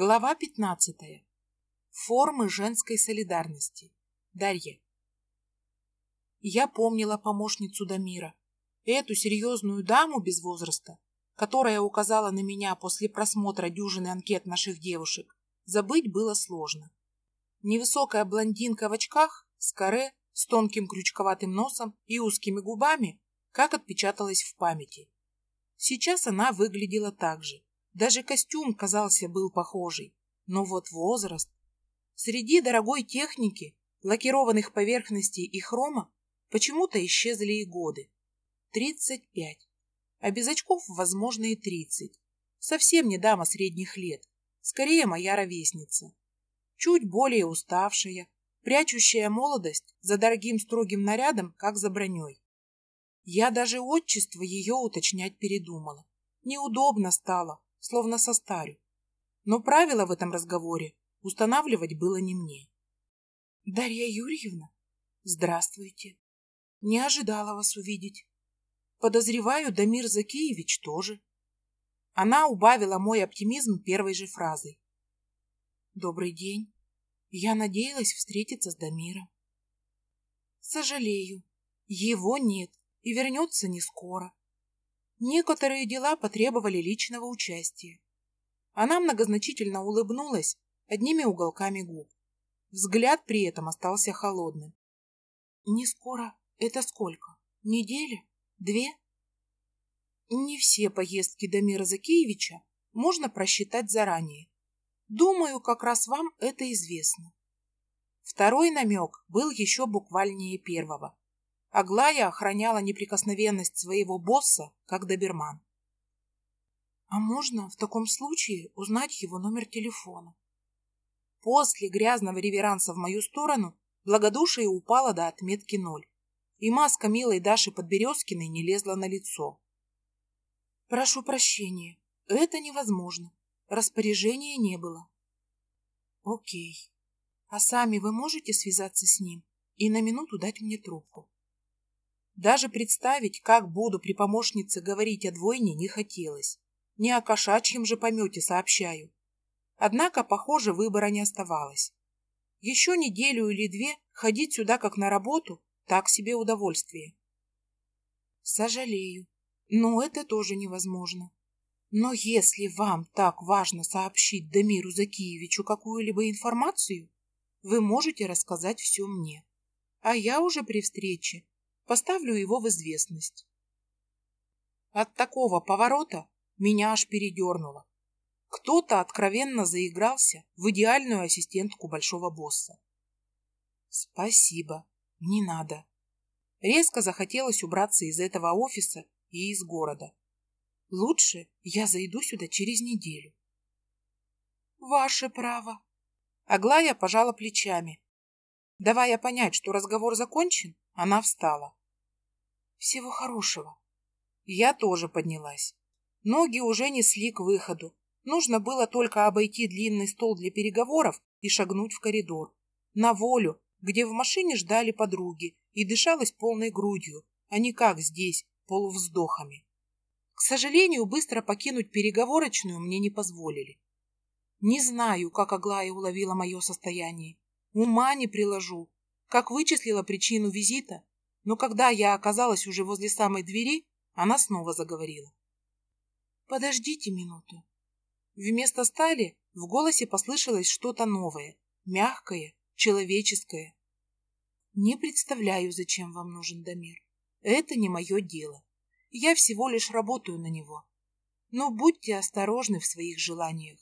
Глава 15. Формы женской солидарности. Дарья. Я помнила помощницу Дамира, эту серьезную даму без возраста, которая указала на меня после просмотра дюжины анкет наших девушек. Забыть было сложно. Невысокая блондинка в очках, с каре, с тонким крючковатым носом и узкими губами, как отпечаталась в памяти. Сейчас она выглядела так же даже костюм, казался, был похожий. Но вот возраст... Среди дорогой техники, лакированных поверхностей и хрома почему-то исчезли и годы. Тридцать пять. А без очков, возможно, и тридцать. Совсем не дама средних лет. Скорее, моя ровесница. Чуть более уставшая, прячущая молодость за дорогим строгим нарядом, как за броней. Я даже отчество ее уточнять передумала. Неудобно стало, словно состарю. Но правила в этом разговоре устанавливать было не мне. Дарья Юрьевна, здравствуйте. Не ожидала вас увидеть. Подозреваю, Дамир Закиевич тоже. Она убавила мой оптимизм первой же фразой. Добрый день. Я надеялась встретиться с Дамиром. Сожалею, его нет и вернется не скоро. Некоторые дела потребовали личного участия. Она многозначительно улыбнулась одними уголками губ. Взгляд при этом остался холодным. «Не скоро. Это сколько? Неделя? Две?» Не все поездки Дамира Закиевича можно просчитать заранее. Думаю, как раз вам это известно. Второй намек был еще буквальнее первого. Аглая охраняла неприкосновенность своего босса, как доберман. А можно в таком случае узнать его номер телефона? После грязного реверанса в мою сторону благодушие упало до отметки ноль, и маска милой Даши Подберезкиной не лезла на лицо. Прошу прощения, это невозможно. Распоряжения не было. Окей. А сами вы можете связаться с ним и на минуту дать мне трубку? Даже представить, как буду при помощнице говорить о двойне, не хотелось. Не о кошачьем же помете сообщаю. Однако, похоже, выбора не оставалось. Еще неделю или две ходить сюда как на работу – так себе удовольствие. Сожалею, но это тоже невозможно. Но если вам так важно сообщить Дамиру Закиевичу какую-либо информацию, вы можете рассказать все мне. А я уже при встрече Поставлю его в известность. От такого поворота меня аж передернуло. Кто-то откровенно заигрался в идеальную ассистентку большого босса. Спасибо, не надо. Резко захотелось убраться из этого офиса и из города. Лучше я зайду сюда через неделю. Ваше право. Аглая пожала плечами. Давая понять, что разговор закончен, она встала. Всего хорошего. Я тоже поднялась. Ноги уже несли к выходу. Нужно было только обойти длинный стол для переговоров и шагнуть в коридор. На волю, где в машине ждали подруги и дышалось полной грудью, а не как здесь, полувздохами. К сожалению, быстро покинуть переговорочную мне не позволили. Не знаю, как Аглая уловила мое состояние. Ума не приложу. Как вычислила причину визита, но когда я оказалась уже возле самой двери, она снова заговорила. «Подождите минуту». Вместо стали в голосе послышалось что-то новое, мягкое, человеческое. «Не представляю, зачем вам нужен Дамир. Это не мое дело. Я всего лишь работаю на него. Но будьте осторожны в своих желаниях».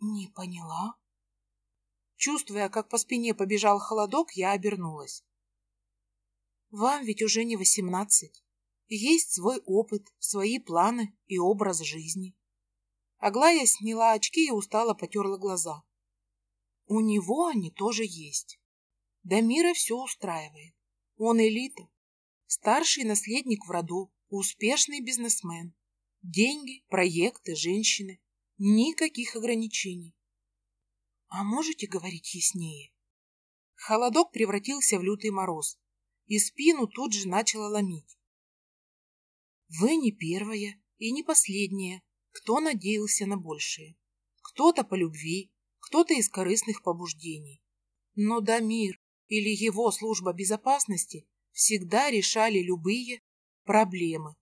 «Не поняла?» Чувствуя, как по спине побежал холодок, я обернулась. Вам ведь уже не восемнадцать. Есть свой опыт, свои планы и образ жизни. Аглая сняла очки и устало потерла глаза. У него они тоже есть. Дамира все устраивает. Он элита, старший наследник в роду, успешный бизнесмен. Деньги, проекты, женщины. Никаких ограничений. А можете говорить яснее? Холодок превратился в лютый мороз и спину тут же начала ломить. Вы не первая и не последняя, кто надеялся на большее. Кто-то по любви, кто-то из корыстных побуждений. Но Дамир или его служба безопасности всегда решали любые проблемы.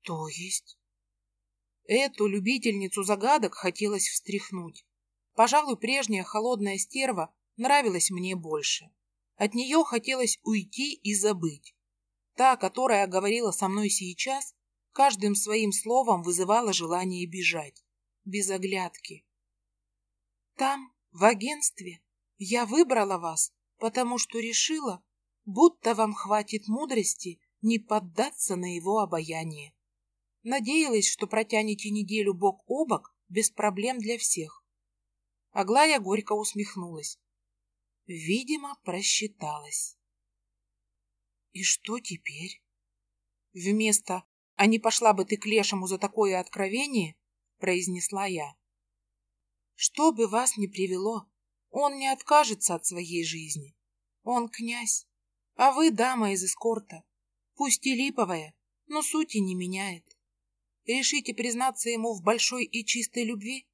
То есть? Эту любительницу загадок хотелось встряхнуть. Пожалуй, прежняя холодная стерва нравилась мне больше. От нее хотелось уйти и забыть. Та, которая говорила со мной сейчас, каждым своим словом вызывала желание бежать, без оглядки. Там, в агентстве, я выбрала вас, потому что решила, будто вам хватит мудрости не поддаться на его обаяние. Надеялась, что протянете неделю бок о бок без проблем для всех. Аглая горько усмехнулась. Видимо, просчиталась. И что теперь? Вместо «А не пошла бы ты к лешему за такое откровение?» произнесла я. Что бы вас ни привело, он не откажется от своей жизни. Он князь, а вы дама из эскорта. Пусть и липовая, но сути не меняет. Решите признаться ему в большой и чистой любви?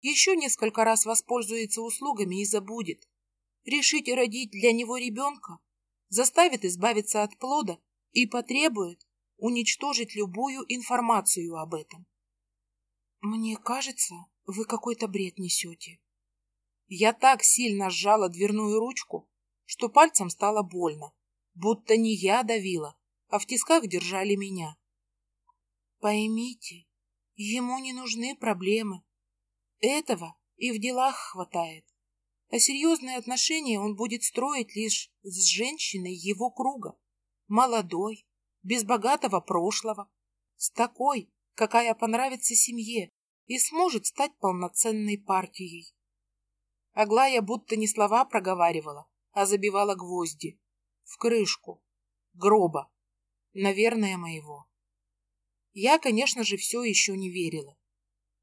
Еще несколько раз воспользуется услугами и забудет. Решите родить для него ребенка? Заставит избавиться от плода и потребует уничтожить любую информацию об этом. Мне кажется, вы какой-то бред несете. Я так сильно сжала дверную ручку, что пальцем стало больно, будто не я давила, а в тисках держали меня. Поймите, ему не нужны проблемы. Этого и в делах хватает. А серьезные отношения он будет строить лишь с женщиной его круга. Молодой, без богатого прошлого, с такой, какая понравится семье и сможет стать полноценной партией. Аглая будто не слова проговаривала, а забивала гвозди. В крышку. Гроба. Наверное, моего. Я, конечно же, все еще не верила.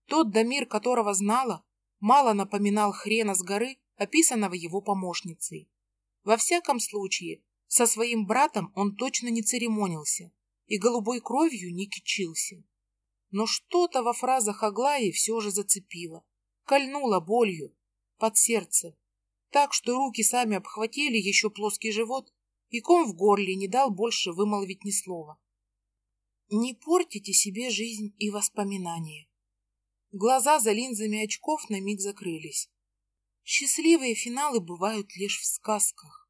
Тот Дамир, которого знала, мало напоминал хрена с горы, описанного его помощницей. Во всяком случае, со своим братом он точно не церемонился и голубой кровью не кичился. Но что-то во фразах Аглаи все же зацепило, кольнуло болью под сердце, так что руки сами обхватили еще плоский живот, и ком в горле не дал больше вымолвить ни слова. Не портите себе жизнь и воспоминания. Глаза за линзами очков на миг закрылись. Счастливые финалы бывают лишь в сказках.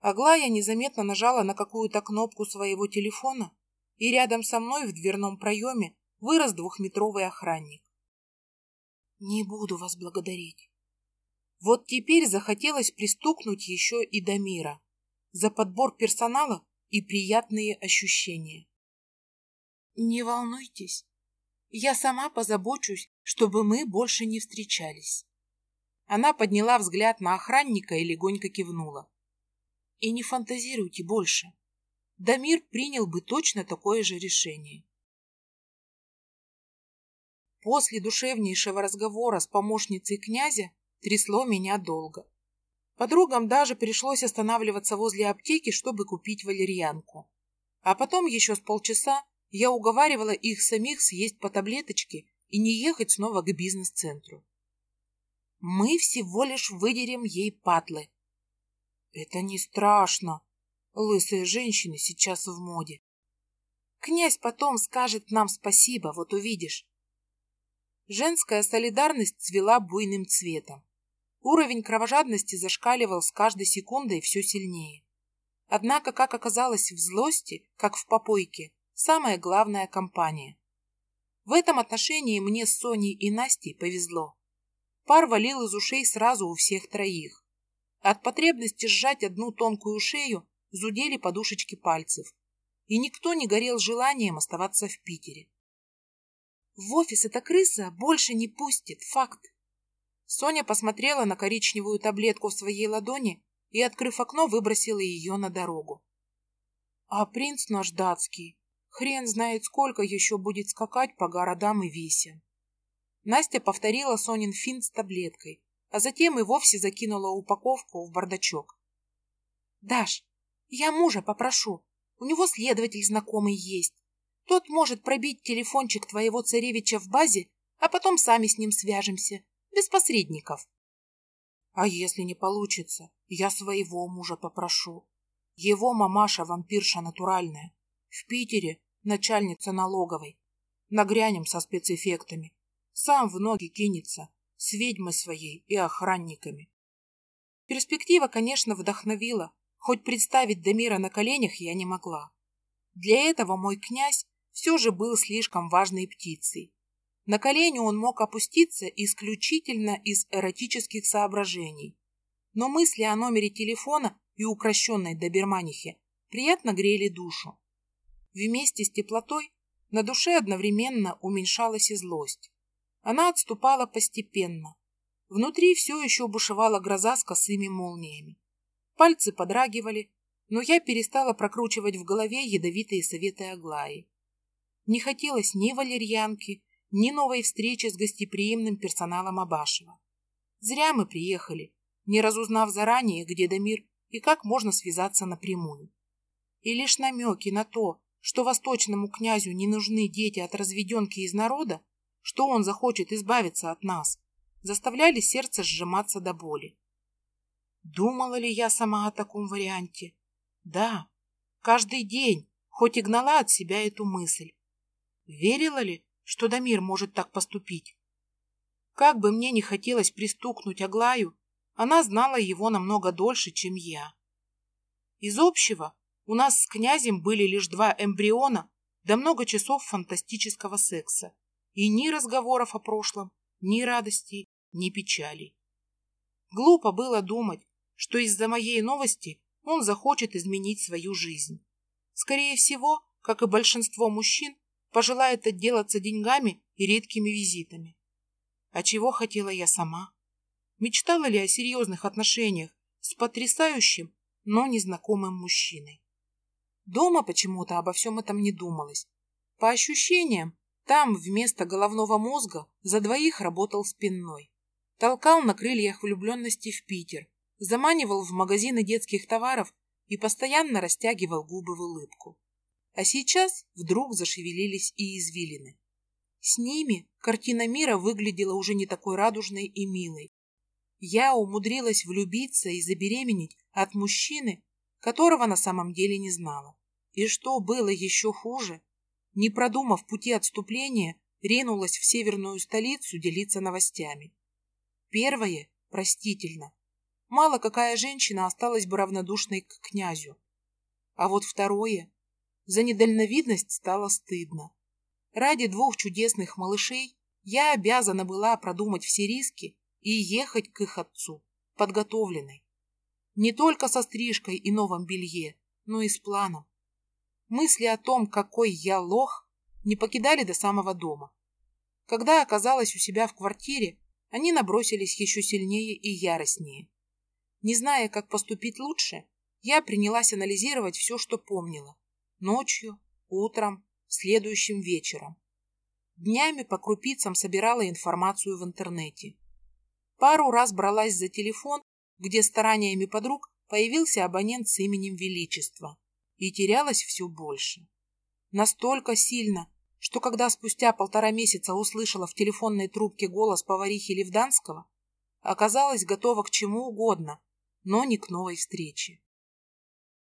Аглая незаметно нажала на какую-то кнопку своего телефона, и рядом со мной в дверном проеме вырос двухметровый охранник. Не буду вас благодарить. Вот теперь захотелось пристукнуть еще и до мира за подбор персонала и приятные ощущения. Не волнуйтесь, я сама позабочусь, чтобы мы больше не встречались. Она подняла взгляд на охранника и легонько кивнула. И не фантазируйте больше. Дамир принял бы точно такое же решение. После душевнейшего разговора с помощницей князя трясло меня долго. Подругам даже пришлось останавливаться возле аптеки, чтобы купить валерьянку. А потом еще с полчаса я уговаривала их самих съесть по таблеточке и не ехать снова к бизнес-центру. Мы всего лишь выдерем ей патлы. Это не страшно. Лысые женщины сейчас в моде. Князь потом скажет нам спасибо, вот увидишь. Женская солидарность цвела буйным цветом. Уровень кровожадности зашкаливал с каждой секундой все сильнее. Однако, как оказалось, в злости, как в попойке, самая главная компания. В этом отношении мне с Соней и Настей повезло. Пар валил из ушей сразу у всех троих. От потребности сжать одну тонкую шею зудели подушечки пальцев, и никто не горел желанием оставаться в Питере. В офис эта крыса больше не пустит, факт. Соня посмотрела на коричневую таблетку в своей ладони и, открыв окно, выбросила ее на дорогу. А принц наш датский Хрен знает, сколько еще будет скакать по городам и весям. Настя повторила Сонин финт с таблеткой, а затем и вовсе закинула упаковку в бардачок. «Даш, я мужа попрошу. У него следователь знакомый есть. Тот может пробить телефончик твоего царевича в базе, а потом сами с ним свяжемся, без посредников. А если не получится, я своего мужа попрошу. Его мамаша вампирша натуральная. В Питере начальница налоговой. Нагрянем со спецэффектами. Сам в ноги кинется, с ведьмой своей и охранниками. Перспектива, конечно, вдохновила, хоть представить Дамира на коленях я не могла. Для этого мой князь все же был слишком важной птицей. На колени он мог опуститься исключительно из эротических соображений. Но мысли о номере телефона и укращенной доберманихе приятно грели душу. Вместе с теплотой на душе одновременно уменьшалась и злость. Она отступала постепенно. Внутри все еще бушевала гроза с косыми молниями. Пальцы подрагивали, но я перестала прокручивать в голове ядовитые советы Аглаи. Не хотелось ни валерьянки, ни новой встречи с гостеприимным персоналом Абашева. Зря мы приехали, не разузнав заранее, где Дамир и как можно связаться напрямую. И лишь намеки на то, что восточному князю не нужны дети от разведенки из народа, что он захочет избавиться от нас, заставляли сердце сжиматься до боли. Думала ли я сама о таком варианте? Да, каждый день, хоть и гнала от себя эту мысль. Верила ли, что Дамир может так поступить? Как бы мне не хотелось пристукнуть Аглаю, она знала его намного дольше, чем я. Из общего у нас с князем были лишь два эмбриона да много часов фантастического секса. И ни разговоров о прошлом, ни радостей, ни печалей. Глупо было думать, что из-за моей новости он захочет изменить свою жизнь. Скорее всего, как и большинство мужчин, пожелает отделаться деньгами и редкими визитами. А чего хотела я сама? Мечтала ли о серьезных отношениях с потрясающим, но незнакомым мужчиной? Дома почему-то обо всем этом не думалось. По ощущениям, там вместо головного мозга за двоих работал спинной. Толкал на крыльях влюбленности в Питер, заманивал в магазины детских товаров и постоянно растягивал губы в улыбку. А сейчас вдруг зашевелились и извилины. С ними картина мира выглядела уже не такой радужной и милой. Я умудрилась влюбиться и забеременеть от мужчины, которого на самом деле не знала. И что было еще хуже, не продумав пути отступления, ринулась в северную столицу делиться новостями. Первое простительно. Мало какая женщина осталась бы равнодушной к князю. А вот второе. За недальновидность стало стыдно. Ради двух чудесных малышей я обязана была продумать все риски и ехать к их отцу, подготовленной. Не только со стрижкой и новом белье, но и с планом. Мысли о том, какой я лох, не покидали до самого дома. Когда оказалась у себя в квартире, они набросились еще сильнее и яростнее. Не зная, как поступить лучше, я принялась анализировать все, что помнила. Ночью, утром, следующим вечером. Днями по крупицам собирала информацию в интернете. Пару раз бралась за телефон, где стараниями подруг появился абонент с именем Величества и терялось все больше. Настолько сильно, что когда спустя полтора месяца услышала в телефонной трубке голос поварихи Левданского, оказалась готова к чему угодно, но не к новой встрече.